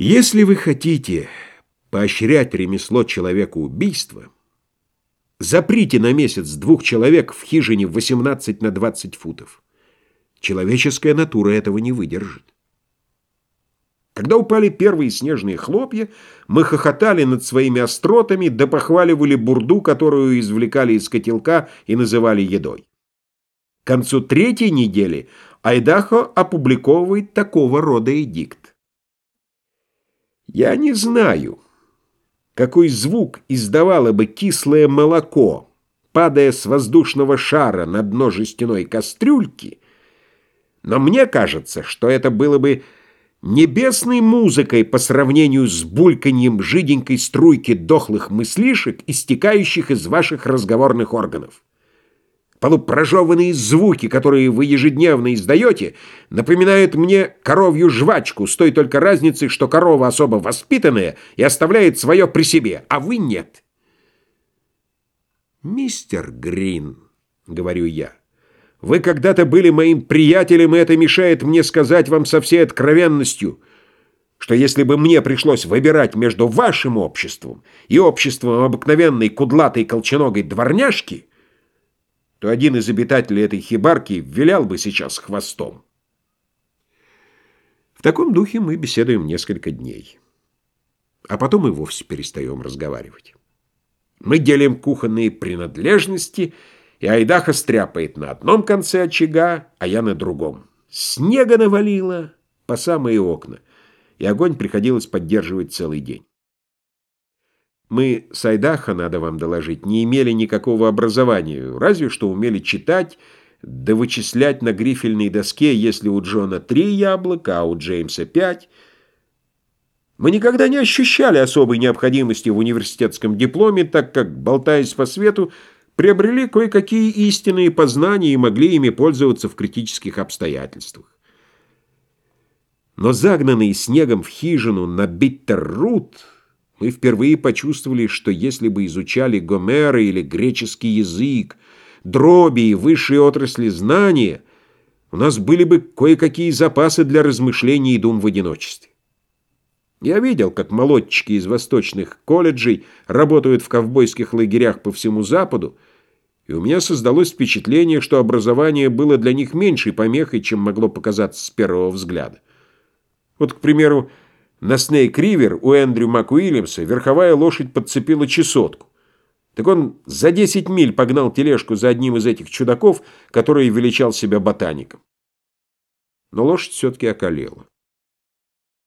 Если вы хотите поощрять ремесло человека убийства, заприте на месяц двух человек в хижине 18 на 20 футов. Человеческая натура этого не выдержит. Когда упали первые снежные хлопья, мы хохотали над своими остротами, да похваливали бурду, которую извлекали из котелка и называли едой. К концу третьей недели Айдахо опубликовывает такого рода эдикт. Я не знаю, какой звук издавало бы кислое молоко, падая с воздушного шара на дно жестяной кастрюльки, но мне кажется, что это было бы небесной музыкой по сравнению с бульканьем жиденькой струйки дохлых мыслишек, истекающих из ваших разговорных органов. Полупрожеванные звуки, которые вы ежедневно издаете, напоминают мне коровью жвачку с той только разницей, что корова особо воспитанная и оставляет свое при себе, а вы нет. «Мистер Грин», — говорю я, — «вы когда-то были моим приятелем, и это мешает мне сказать вам со всей откровенностью» что если бы мне пришлось выбирать между вашим обществом и обществом обыкновенной кудлатой колченогой дворняжки, то один из обитателей этой хибарки вилял бы сейчас хвостом. В таком духе мы беседуем несколько дней. А потом и вовсе перестаем разговаривать. Мы делим кухонные принадлежности, и Айдаха стряпает на одном конце очага, а я на другом. Снега навалило по самые окна, и огонь приходилось поддерживать целый день. Мы с Айдаха, надо вам доложить, не имели никакого образования, разве что умели читать, да вычислять на грифельной доске, если у Джона три яблока, а у Джеймса пять. Мы никогда не ощущали особой необходимости в университетском дипломе, так как, болтаясь по свету, приобрели кое-какие истинные познания и могли ими пользоваться в критических обстоятельствах. Но загнанный снегом в хижину на Биттер-Рут мы впервые почувствовали, что если бы изучали Гомера или греческий язык, дроби и высшие отрасли знания, у нас были бы кое-какие запасы для размышлений и дум в одиночестве. Я видел, как молодчики из восточных колледжей работают в ковбойских лагерях по всему Западу, и у меня создалось впечатление, что образование было для них меньшей помехой, чем могло показаться с первого взгляда. Вот, к примеру, на Снейк-Ривер у Эндрю МакУильямса верховая лошадь подцепила чесотку. Так он за 10 миль погнал тележку за одним из этих чудаков, который величал себя ботаником. Но лошадь все-таки околела.